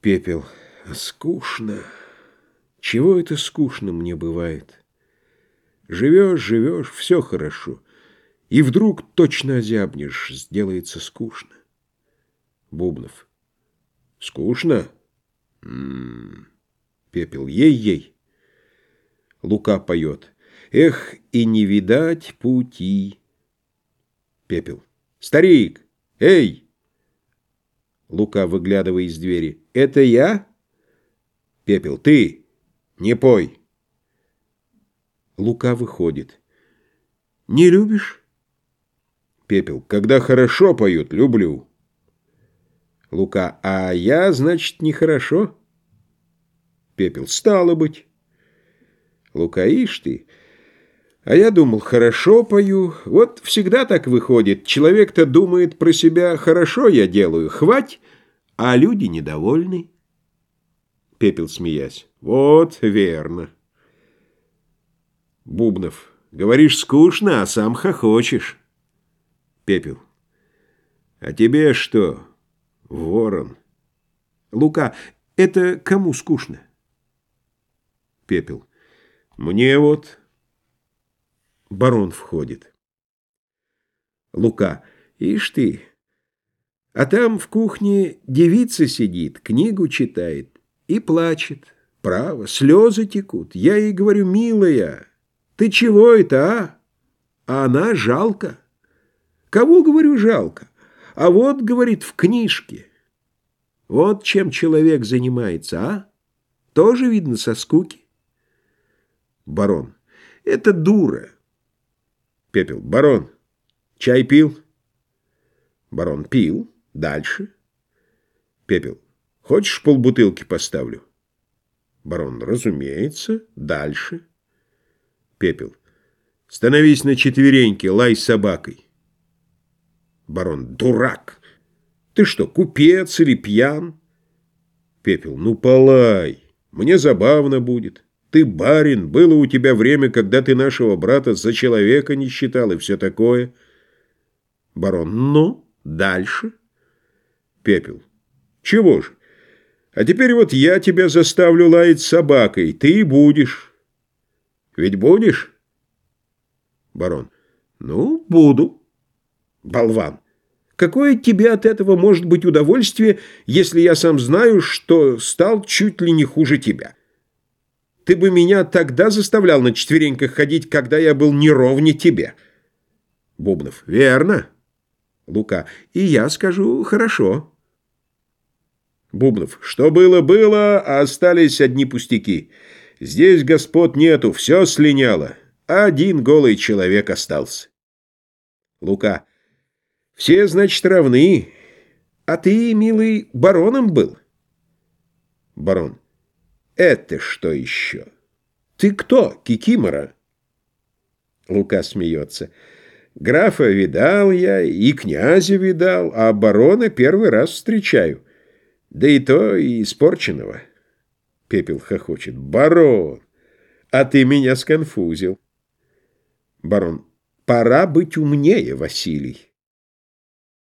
Пепел. Скучно. Чего это скучно мне бывает? Живешь, живешь, все хорошо. И вдруг точно озябнешь, сделается скучно. Бубнов. Скучно? М -м -м. Пепел. Ей-ей. Лука поет. Эх, и не видать пути. Пепел. Старик! Эй! Лука, выглядывая из двери. «Это я?» Пепел. «Ты! Не пой!» Лука выходит. «Не любишь?» Пепел. «Когда хорошо поют, люблю». Лука. «А я, значит, нехорошо?» Пепел. «Стало быть». Лука. «Ишь ты!» А я думал, хорошо пою. Вот всегда так выходит. Человек-то думает про себя, хорошо я делаю, хвать, а люди недовольны. Пепел, смеясь. Вот, верно. Бубнов. Говоришь, скучно, а сам хохочешь. Пепел. А тебе что, ворон? Лука. Это кому скучно? Пепел. Мне вот... Барон входит. Лука. Ишь ты. А там в кухне девица сидит, книгу читает и плачет. Право, слезы текут. Я ей говорю, милая, ты чего это, а? А она жалко. Кого, говорю, жалко? А вот, говорит, в книжке. Вот чем человек занимается, а? Тоже видно со скуки. Барон. Это дура. Пепел. Барон, чай пил? Барон. Пил. Дальше. Пепел. Хочешь, полбутылки поставлю? Барон. Разумеется. Дальше. Пепел. Становись на четвереньки, лай собакой. Барон. Дурак! Ты что, купец или пьян? Пепел. Ну, полай. Мне забавно будет. Ты барин, было у тебя время, когда ты нашего брата за человека не считал и все такое. Барон, ну, дальше. Пепел, чего же? А теперь вот я тебя заставлю лаять собакой, ты и будешь. Ведь будешь? Барон, ну, буду. Болван, какое тебе от этого может быть удовольствие, если я сам знаю, что стал чуть ли не хуже тебя? Ты бы меня тогда заставлял на четвереньках ходить, когда я был неровне тебе. Бубнов. Верно. Лука. И я скажу хорошо. Бубнов. Что было, было, а остались одни пустяки. Здесь господ нету, все слиняло. Один голый человек остался. Лука. Все, значит, равны. А ты, милый, бароном был? Барон. «Это что еще? Ты кто, Кикимора?» Лука смеется. «Графа видал я, и князя видал, а барона первый раз встречаю. Да и то и испорченного». Пепел хохочет. «Барон, а ты меня сконфузил». Барон. «Пора быть умнее, Василий».